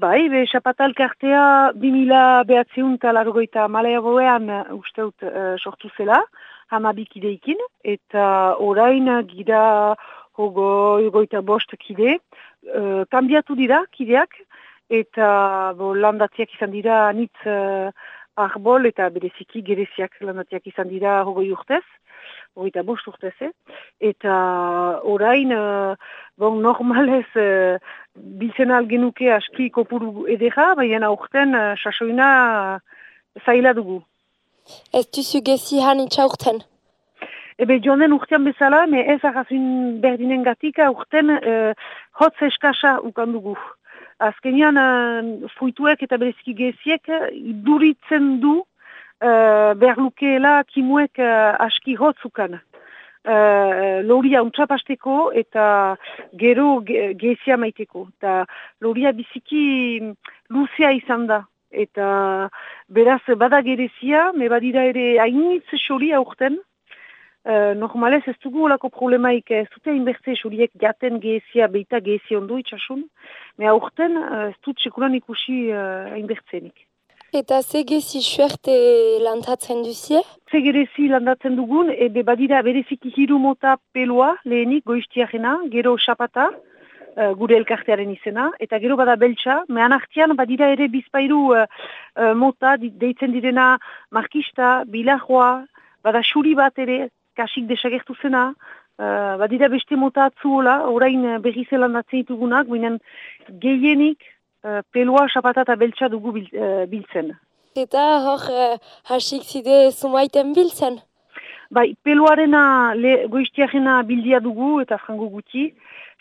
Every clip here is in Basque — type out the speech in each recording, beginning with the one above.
Bai, be, xapatal kartea bimila behatzeun talargoita malea boean usteut uh, sortu zela, hamabik ideikin, eta orain gira hogoi, goita bost kide, uh, kambiatu dira kideak, eta bo, landatziak izan dira nitz uh, arbol eta bereziki gereziak landatziak izan dira hogoi urtez, hogoi eta bost urtez, eh? eta orain, uh, bon, normalez, uh, biltzen algenuke aski kopuru edera, baina urten uh, sasoina uh, zaila dugu. Ez duzu gezi han itxaurten? Ebe joan den urtean bezala, me ez arrazun berdinen gatika urten uh, hotz eskasa ukandugu. Azkenean, uh, fruituek eta bereziki geziek iduritzen du uh, behar lukeela kimuek uh, aski hotzukan. Uh, loria untrapasteko eta gero ge, gezia maiteko. Ta loria biziki luzea izan da. Eta beraz bada gerezia, me badira ere hainitz xori aurten, Uh, normalez ez dugu olako problemaik ez dute inbertze esuriek jaten gehezia beita gehezia ondo itxasun, me aurten uh, ez dut sekulan ikusi uh. Eta ze gezi suerte lantatzen duzie? Ze gerezi landatzen dugun, ebe badira bereziki hiru mota peloa lehenik goiztiarena, gero xapata, uh, gure elkartearen izena, eta gero bada beltsa, mehan artian badira ere bizpairu uh, uh, mota deitzen direna markista, bilajoa, bada xuri bat ere, kasik desagertu zena, badira beste mota atzuola, orain berri zelan datzen ditugunak, binen gehienik pelua, xapata eta beltsa dugu bil, uh, biltzen. Eta hor uh, hasik zide zumaiten biltzen? Bai, peluarena le, goiztiarena bildia dugu eta frango guti.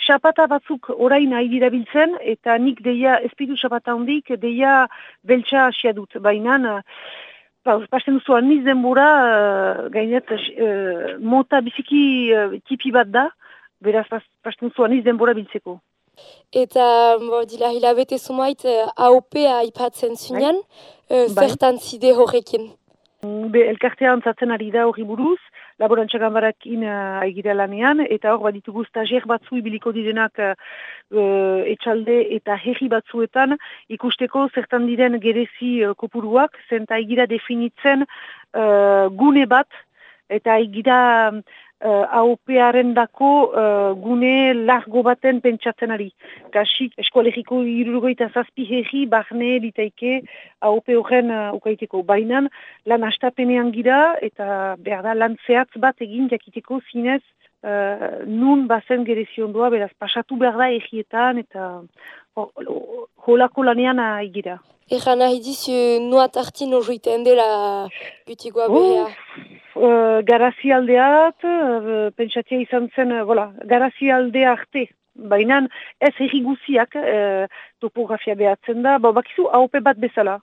Xapata batzuk orain nahi dira biltzen eta nik deia, espidu xapata hondik, deia beltsa asia dut. Baina, Ba, pasten duzu aniz denbora, uh, gainet, uh, mota biziki uh, tipi bat da, beraz pasten duzu aniz denbora biltzeko. Eta, bo, dila hilabete sumait, uh, AOP-a ipatzen zunean, bai. uh, zertan zide horrekin? Be, elkartea antzatzen ari da hori buruz, laborantzakan barakin uh, aigira lanean, eta hor baditugu stagier batzu ibiliko direnak uh, etxalde eta herri batzuetan ikusteko zertan diren gerezi uh, kopuruak, zenta aigira definitzen uh, gune bat, eta aigira uh, AOP-aren dako uh, gune largo baten pentsatzen ari. Kasik eskolegiko irurgoita zazpi herri, barne, ditaike AOP horren uh, ukaiteko. Bainan lan astapenean gira eta behar da lan zehatz bat egin jakiteko zinez uh, nun bazen gerezion doa, beraz pasatu behar da egietan eta holako lanean egira. Egan nahi dizu nuat hartin ozuiten dela gutikoa behea? Uh, garazi aldeat, uh, pentsatia izan zen, uh, voilà, garazi aldea arte. Baina ez erri guziak uh, topografia behatzen da, ba, bakizu AOP bat bezala.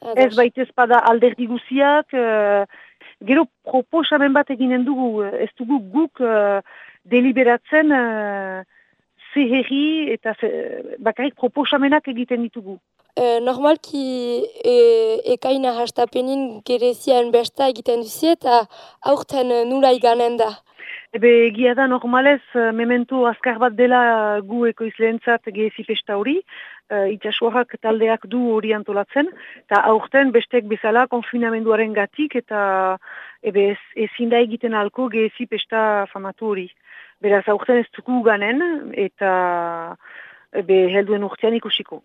Adas. Ez baitez pada alderdi guziak, uh, gero proposamen bat eginen dugu, ez dugu guk uh, deliberatzen uh, zeherri eta ze, bakarrik proposamenak egiten ditugu. E, normalki e, ekaina hastapenin gerezian besta egiten duzi eta aurten nula iganen da. Ebe egia da normalez memento azkar bat dela gu ekoizleentzat gehezi pesta hori, uh, itxasuarrak taldeak du hori antolatzen, eta aurten bestek bezala konfinamenduaren gatik eta ebe ezin da egiten alko gehezi pesta famatu hori. Beraz aurten ez dugu ganen eta ebe helduen urtean ikusiko.